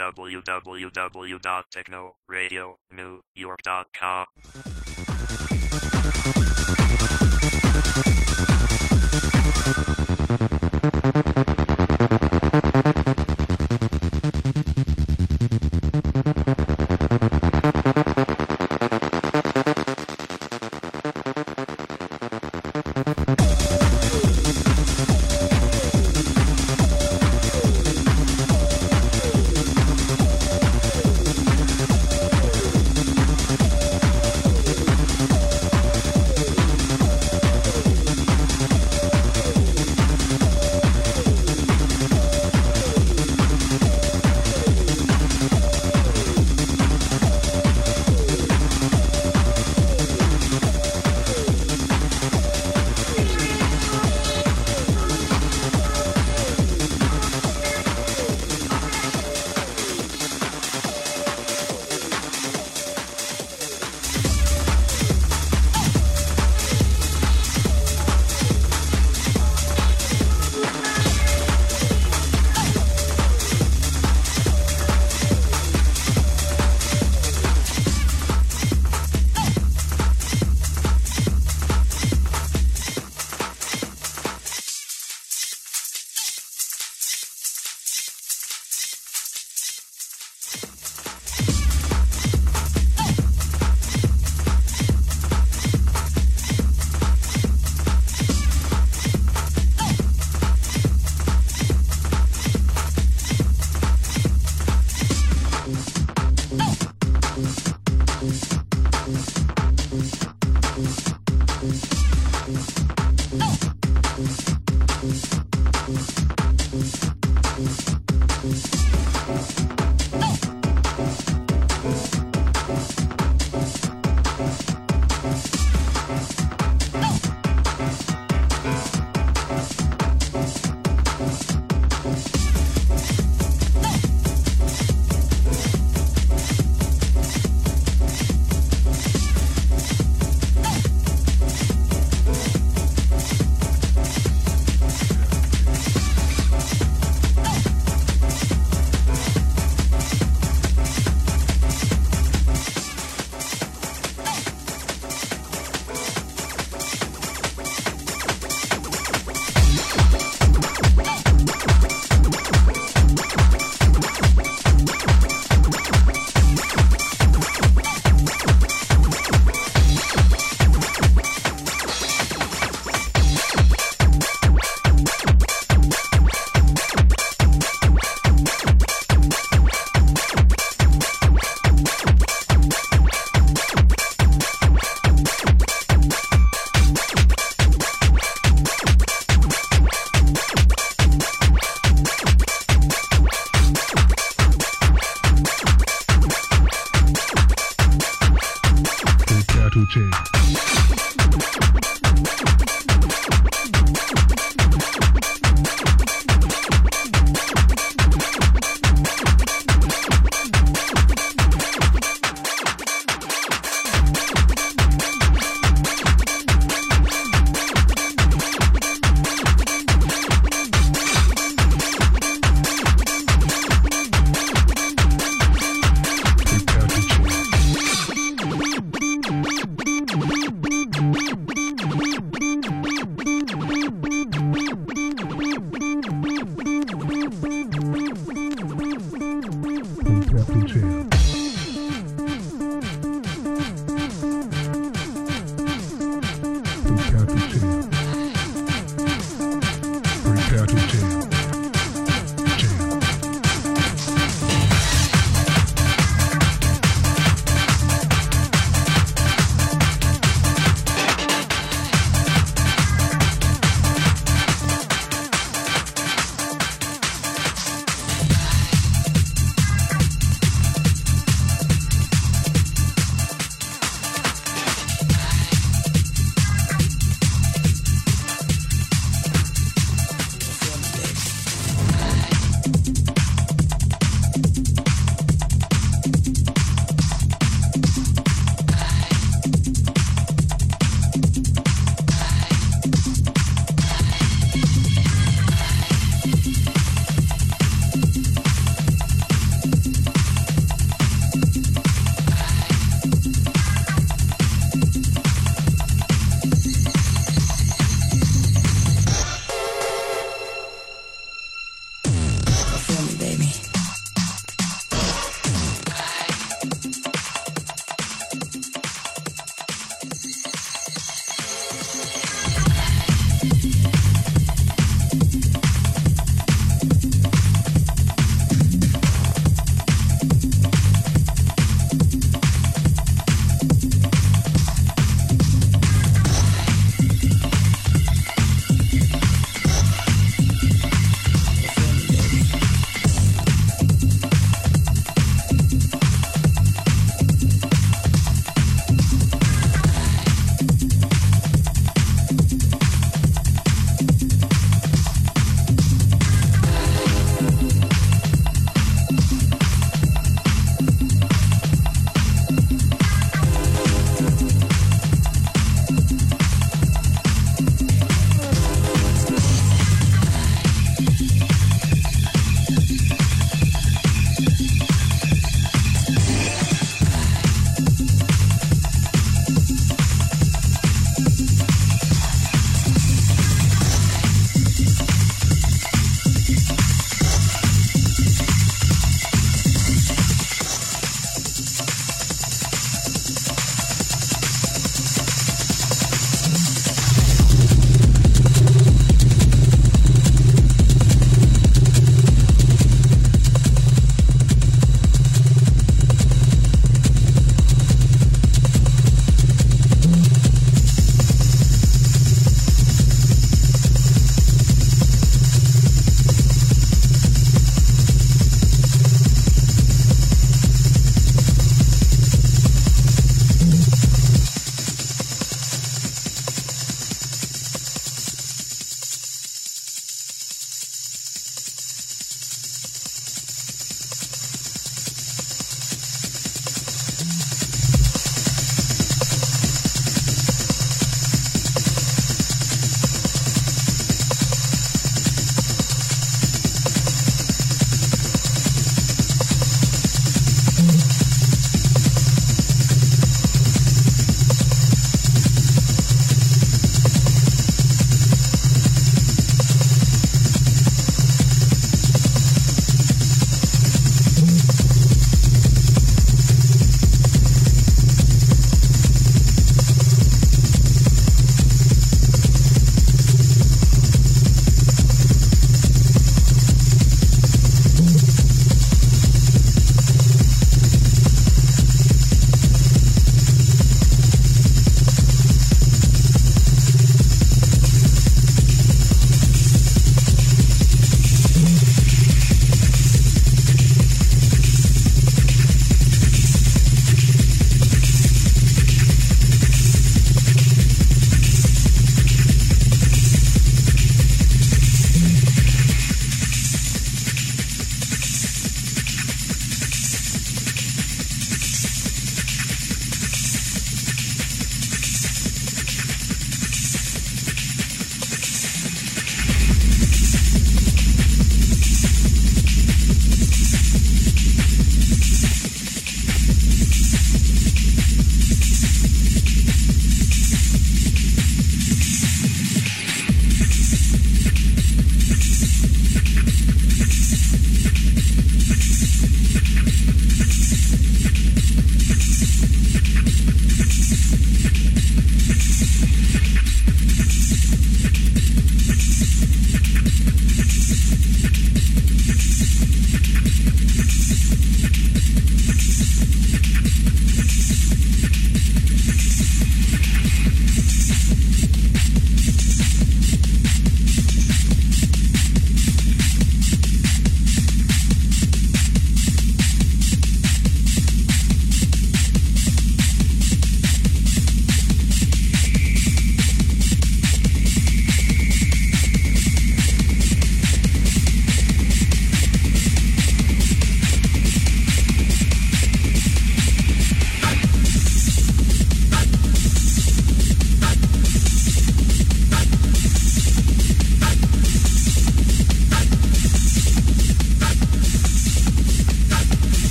www.technoradionewyork.com.